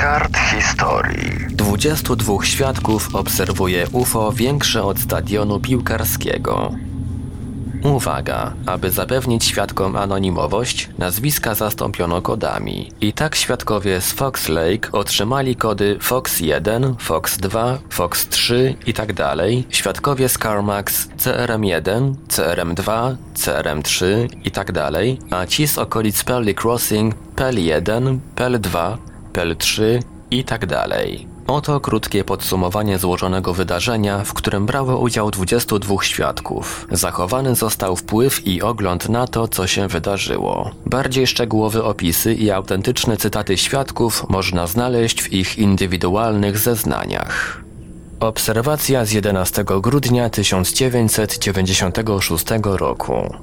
kart historii. 22 świadków obserwuje UFO większe od stadionu piłkarskiego. Uwaga! Aby zapewnić świadkom anonimowość, nazwiska zastąpiono kodami. I tak świadkowie z Fox Lake otrzymali kody Fox 1, Fox 2, Fox 3 i tak. Świadkowie z CarMax CRM1, CRM2, CRM3 i tak a ci z okolic Pelly Crossing PEL1, PEL2, PEL3 i tak dalej. Oto krótkie podsumowanie złożonego wydarzenia, w którym brało udział 22 świadków. Zachowany został wpływ i ogląd na to, co się wydarzyło. Bardziej szczegółowe opisy i autentyczne cytaty świadków można znaleźć w ich indywidualnych zeznaniach. Obserwacja z 11 grudnia 1996 roku.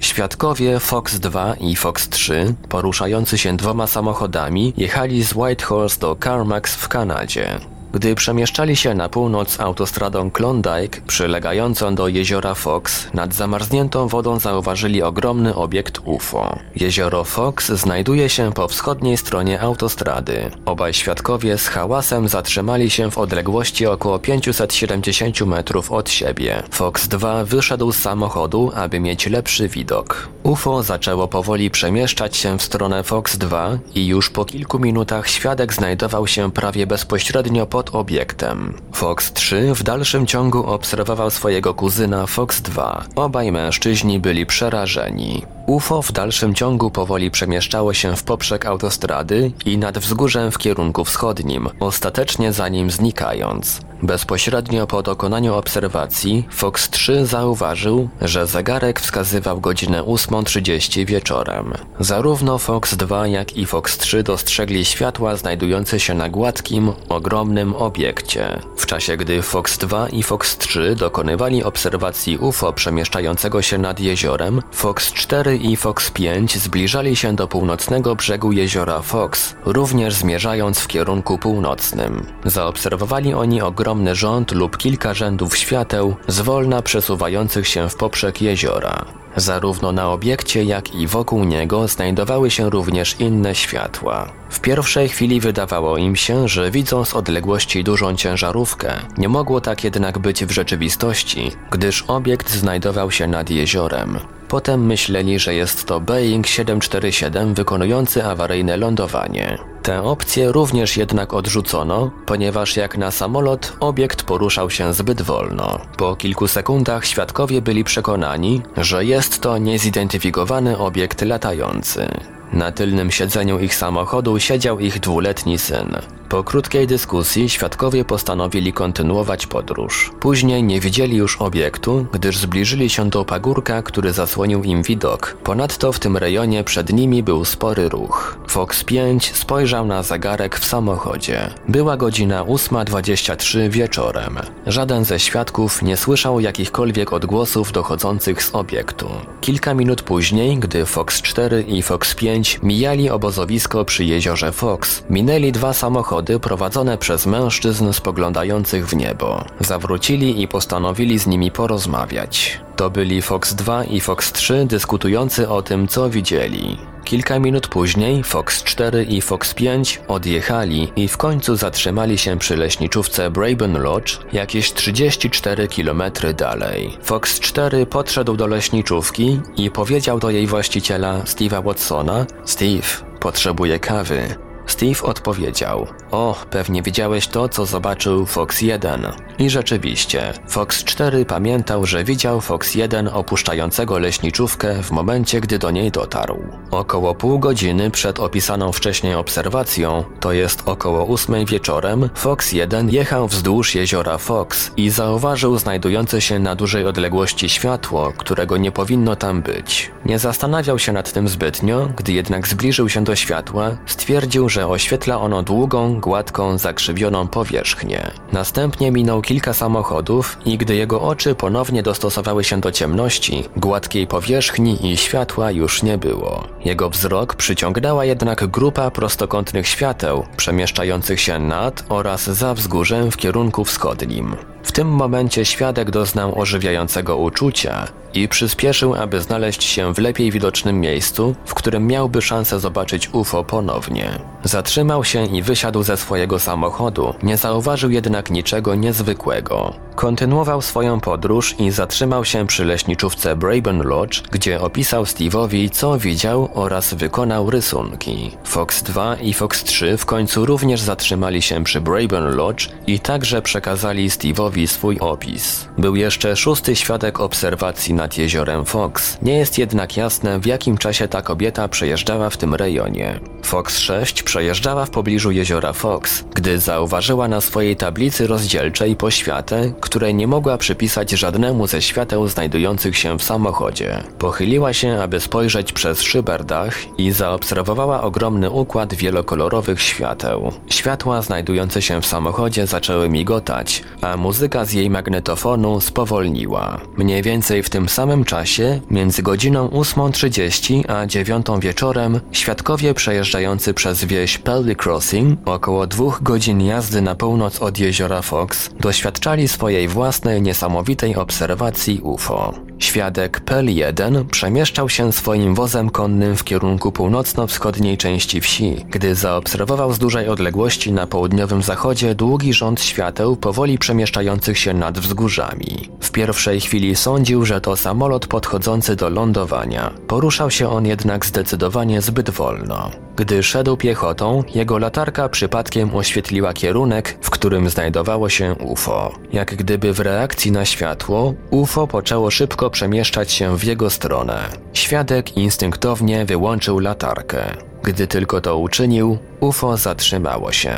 Świadkowie Fox 2 i Fox 3, poruszający się dwoma samochodami, jechali z Whitehorse do Carmax w Kanadzie. Gdy przemieszczali się na północ autostradą Klondike, przylegającą do jeziora Fox, nad zamarzniętą wodą zauważyli ogromny obiekt UFO. Jezioro Fox znajduje się po wschodniej stronie autostrady. Obaj świadkowie z hałasem zatrzymali się w odległości około 570 metrów od siebie. Fox 2 wyszedł z samochodu, aby mieć lepszy widok. UFO zaczęło powoli przemieszczać się w stronę Fox 2 i już po kilku minutach świadek znajdował się prawie bezpośrednio pod obiektem. Fox 3 w dalszym ciągu obserwował swojego kuzyna Fox 2. Obaj mężczyźni byli przerażeni. UFO w dalszym ciągu powoli przemieszczało się w poprzek autostrady i nad wzgórzem w kierunku wschodnim, ostatecznie za nim znikając. Bezpośrednio po dokonaniu obserwacji Fox 3 zauważył, że zegarek wskazywał godzinę 8.30 wieczorem. Zarówno Fox 2 jak i Fox 3 dostrzegli światła znajdujące się na gładkim, ogromnym obiekcie. W czasie gdy Fox 2 i Fox 3 dokonywali obserwacji UFO przemieszczającego się nad jeziorem, Fox 4 i Fox 5 zbliżali się do północnego brzegu jeziora Fox, również zmierzając w kierunku północnym. Zaobserwowali oni ogromny rząd lub kilka rzędów świateł, zwolna przesuwających się w poprzek jeziora. Zarówno na obiekcie, jak i wokół niego znajdowały się również inne światła. W pierwszej chwili wydawało im się, że widzą z odległości dużą ciężarówkę. Nie mogło tak jednak być w rzeczywistości, gdyż obiekt znajdował się nad jeziorem. Potem myśleli, że jest to Boeing 747 wykonujący awaryjne lądowanie. Tę opcję również jednak odrzucono, ponieważ jak na samolot obiekt poruszał się zbyt wolno. Po kilku sekundach świadkowie byli przekonani, że jest to niezidentyfikowany obiekt latający. Na tylnym siedzeniu ich samochodu siedział ich dwuletni syn. Po krótkiej dyskusji świadkowie postanowili kontynuować podróż. Później nie widzieli już obiektu, gdyż zbliżyli się do pagórka, który zasłonił im widok. Ponadto w tym rejonie przed nimi był spory ruch. Fox 5 spojrzał na zegarek w samochodzie. Była godzina 8.23 wieczorem. Żaden ze świadków nie słyszał jakichkolwiek odgłosów dochodzących z obiektu. Kilka minut później, gdy Fox 4 i Fox 5 mijali obozowisko przy jeziorze Fox, minęli dwa samochody prowadzone przez mężczyzn spoglądających w niebo. Zawrócili i postanowili z nimi porozmawiać. To byli Fox 2 i Fox 3 dyskutujący o tym, co widzieli. Kilka minut później Fox 4 i Fox 5 odjechali i w końcu zatrzymali się przy leśniczówce Braben Lodge jakieś 34 km dalej. Fox 4 podszedł do leśniczówki i powiedział do jej właściciela Steve'a Watsona: Steve, potrzebuję kawy. Steve odpowiedział: O, pewnie widziałeś to, co zobaczył Fox 1. I rzeczywiście, Fox 4 pamiętał, że widział Fox 1 opuszczającego leśniczówkę w momencie, gdy do niej dotarł. Około pół godziny przed opisaną wcześniej obserwacją, to jest około 8 wieczorem, Fox 1 jechał wzdłuż jeziora Fox i zauważył znajdujące się na dużej odległości światło, którego nie powinno tam być. Nie zastanawiał się nad tym zbytnio, gdy jednak zbliżył się do światła, stwierdził, że oświetla ono długą, gładką, zakrzywioną powierzchnię. Następnie minął kilka samochodów i gdy jego oczy ponownie dostosowały się do ciemności, gładkiej powierzchni i światła już nie było. Jego wzrok przyciągnęła jednak grupa prostokątnych świateł, przemieszczających się nad oraz za wzgórzem w kierunku wschodnim. W tym momencie świadek doznał ożywiającego uczucia i przyspieszył, aby znaleźć się w lepiej widocznym miejscu, w którym miałby szansę zobaczyć UFO ponownie. Zatrzymał się i wysiadł ze swojego samochodu, nie zauważył jednak niczego niezwykłego. Kontynuował swoją podróż i zatrzymał się przy leśniczówce Braben Lodge, gdzie opisał Steve'owi, co widział oraz wykonał rysunki. Fox 2 i Fox 3 w końcu również zatrzymali się przy Braben Lodge i także przekazali Steve'owi swój opis. Był jeszcze szósty świadek obserwacji nad jeziorem Fox. Nie jest jednak jasne, w jakim czasie ta kobieta przejeżdżała w tym rejonie. Fox 6 przejeżdżała w pobliżu jeziora Fox, gdy zauważyła na swojej tablicy rozdzielczej poświatę, której nie mogła przypisać żadnemu ze świateł znajdujących się w samochodzie. Pochyliła się, aby spojrzeć przez szyberdach i zaobserwowała ogromny układ wielokolorowych świateł. Światła znajdujące się w samochodzie zaczęły migotać, a muzyka z jej magnetofonu spowolniła. Mniej więcej w tym samym czasie, między godziną 8.30 a 9 wieczorem, świadkowie przejeżdżający przez wieś Pelly Crossing, około dwóch godzin jazdy na północ od jeziora Fox, doświadczali swojej własnej niesamowitej obserwacji UFO. Świadek Pel 1 przemieszczał się swoim wozem konnym w kierunku północno-wschodniej części wsi, gdy zaobserwował z dużej odległości na południowym zachodzie długi rząd świateł powoli przemieszczających się nad wzgórzami. W pierwszej chwili sądził, że to samolot podchodzący do lądowania. Poruszał się on jednak zdecydowanie zbyt wolno. Gdy szedł piechotą, jego latarka przypadkiem oświetliła kierunek, w którym znajdowało się UFO. Jak gdyby w reakcji na światło, UFO poczęło szybko przemieszczać się w jego stronę. Świadek instynktownie wyłączył latarkę. Gdy tylko to uczynił, UFO zatrzymało się.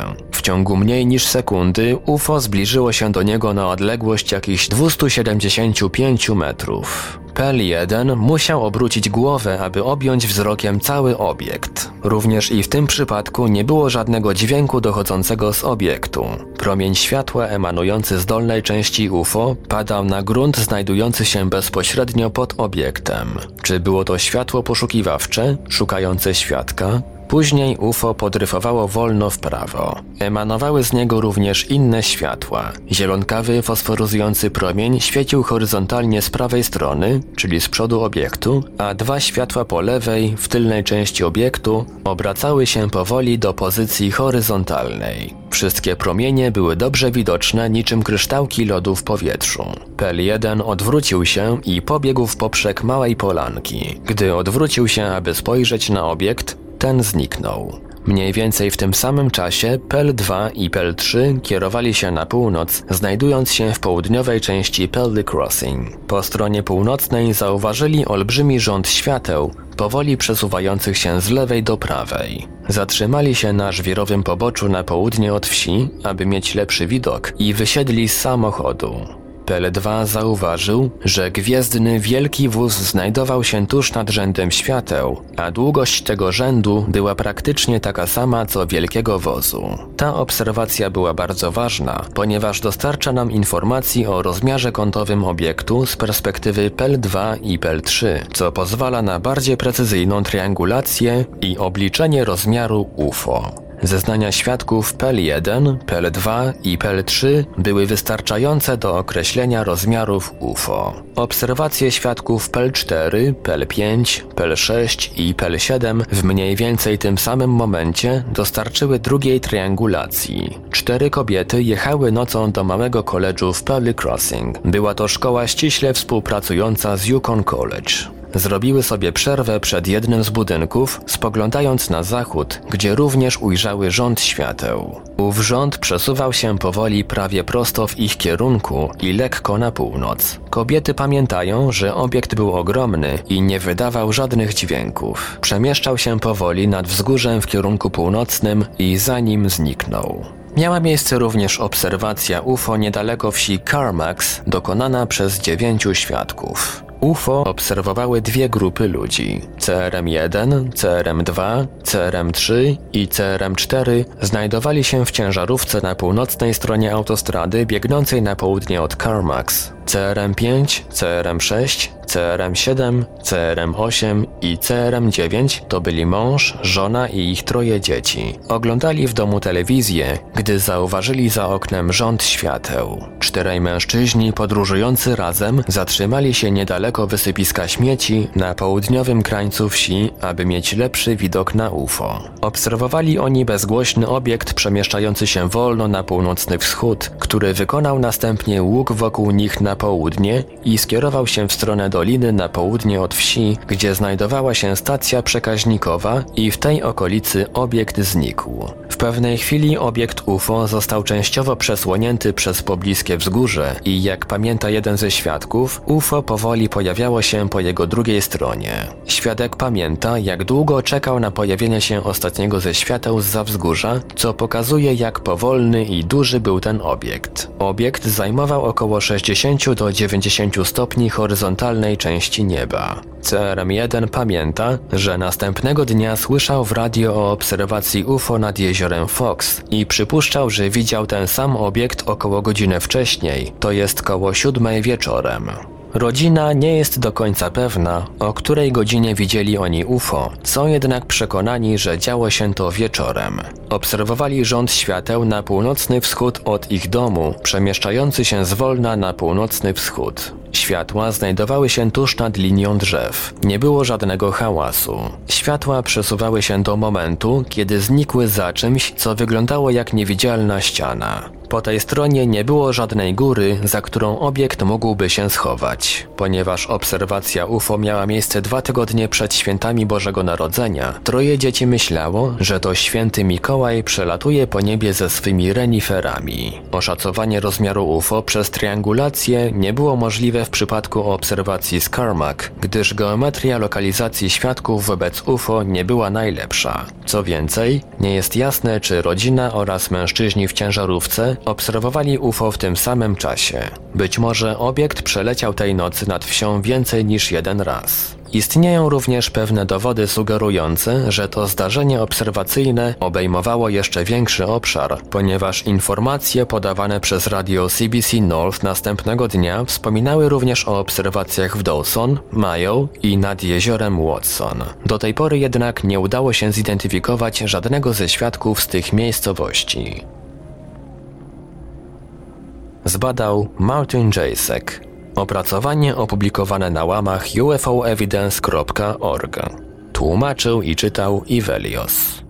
Ciągu mniej niż sekundy UFO zbliżyło się do niego na odległość jakichś 275 metrów. Pel 1 musiał obrócić głowę, aby objąć wzrokiem cały obiekt. Również i w tym przypadku nie było żadnego dźwięku dochodzącego z obiektu. Promień światła emanujący z dolnej części UFO padał na grunt znajdujący się bezpośrednio pod obiektem. Czy było to światło poszukiwawcze, szukające świadka? Później UFO podryfowało wolno w prawo. Emanowały z niego również inne światła. Zielonkawy, fosforyzujący promień świecił horyzontalnie z prawej strony, czyli z przodu obiektu, a dwa światła po lewej, w tylnej części obiektu, obracały się powoli do pozycji horyzontalnej. Wszystkie promienie były dobrze widoczne niczym kryształki lodu w powietrzu. Pel 1 odwrócił się i pobiegł w poprzek małej polanki. Gdy odwrócił się, aby spojrzeć na obiekt, ten zniknął. Mniej więcej w tym samym czasie PEL 2 i PEL 3 kierowali się na północ, znajdując się w południowej części Pelly Crossing. Po stronie północnej zauważyli olbrzymi rząd świateł, powoli przesuwających się z lewej do prawej. Zatrzymali się na żwirowym poboczu na południe od wsi, aby mieć lepszy widok i wysiedli z samochodu. PL2 zauważył, że gwiezdny wielki wóz znajdował się tuż nad rzędem świateł, a długość tego rzędu była praktycznie taka sama co wielkiego wozu. Ta obserwacja była bardzo ważna, ponieważ dostarcza nam informacji o rozmiarze kątowym obiektu z perspektywy PL2 i PL3, co pozwala na bardziej precyzyjną triangulację i obliczenie rozmiaru UFO. Zeznania świadków PEL-1, PEL-2 i PEL-3 były wystarczające do określenia rozmiarów UFO. Obserwacje świadków PEL-4, PEL-5, PEL-6 i PEL-7 w mniej więcej tym samym momencie dostarczyły drugiej triangulacji. Cztery kobiety jechały nocą do małego koledżu w Pelly Crossing. Była to szkoła ściśle współpracująca z Yukon College. Zrobiły sobie przerwę przed jednym z budynków, spoglądając na zachód, gdzie również ujrzały rząd świateł. Ów rząd przesuwał się powoli prawie prosto w ich kierunku i lekko na północ. Kobiety pamiętają, że obiekt był ogromny i nie wydawał żadnych dźwięków. Przemieszczał się powoli nad wzgórzem w kierunku północnym i zanim zniknął. Miała miejsce również obserwacja UFO niedaleko wsi Carmax, dokonana przez dziewięciu świadków. UFO obserwowały dwie grupy ludzi. CRM-1, CRM-2, CRM-3 i CRM-4 znajdowali się w ciężarówce na północnej stronie autostrady biegnącej na południe od Carmax. CRM5, CRM6, CRM7, CRM8 i CRM9 to byli mąż, żona i ich troje dzieci. Oglądali w domu telewizję, gdy zauważyli za oknem rząd świateł. Czterej mężczyźni podróżujący razem zatrzymali się niedaleko wysypiska śmieci na południowym krańcu wsi, aby mieć lepszy widok na UFO. Obserwowali oni bezgłośny obiekt przemieszczający się wolno na północny wschód, który wykonał następnie łuk wokół nich na południe i skierował się w stronę doliny na południe od wsi, gdzie znajdowała się stacja przekaźnikowa i w tej okolicy obiekt znikł. Pewnej chwili obiekt UFO został częściowo przesłonięty przez pobliskie wzgórze i jak pamięta jeden ze świadków, UFO powoli pojawiało się po jego drugiej stronie. Świadek pamięta, jak długo czekał na pojawienie się ostatniego ze świateł z wzgórza, co pokazuje jak powolny i duży był ten obiekt. Obiekt zajmował około 60 do 90 stopni horyzontalnej części nieba. CRM-1 pamięta, że następnego dnia słyszał w radio o obserwacji UFO nad jeziorem Fox i przypuszczał, że widział ten sam obiekt około godziny wcześniej, to jest koło siódmej wieczorem. Rodzina nie jest do końca pewna, o której godzinie widzieli oni UFO, są jednak przekonani, że działo się to wieczorem. Obserwowali rząd świateł na północny wschód od ich domu, przemieszczający się zwolna na północny wschód. Światła znajdowały się tuż nad linią drzew. Nie było żadnego hałasu. Światła przesuwały się do momentu, kiedy znikły za czymś, co wyglądało jak niewidzialna ściana. Po tej stronie nie było żadnej góry, za którą obiekt mógłby się schować. Ponieważ obserwacja UFO miała miejsce dwa tygodnie przed świętami Bożego Narodzenia, troje dzieci myślało, że to święty Mikołaj przelatuje po niebie ze swymi reniferami. Oszacowanie rozmiaru UFO przez triangulację nie było możliwe w przypadku obserwacji z Carmack, gdyż geometria lokalizacji świadków wobec UFO nie była najlepsza. Co więcej, nie jest jasne, czy rodzina oraz mężczyźni w ciężarówce obserwowali UFO w tym samym czasie. Być może obiekt przeleciał tej nocy nad wsią więcej niż jeden raz. Istnieją również pewne dowody sugerujące, że to zdarzenie obserwacyjne obejmowało jeszcze większy obszar, ponieważ informacje podawane przez radio CBC North następnego dnia wspominały również o obserwacjach w Dawson, Mayo i nad jeziorem Watson. Do tej pory jednak nie udało się zidentyfikować żadnego ze świadków z tych miejscowości. Zbadał Martin Jasek. Opracowanie opublikowane na łamach ufoevidence.org. Tłumaczył i czytał Ivelios.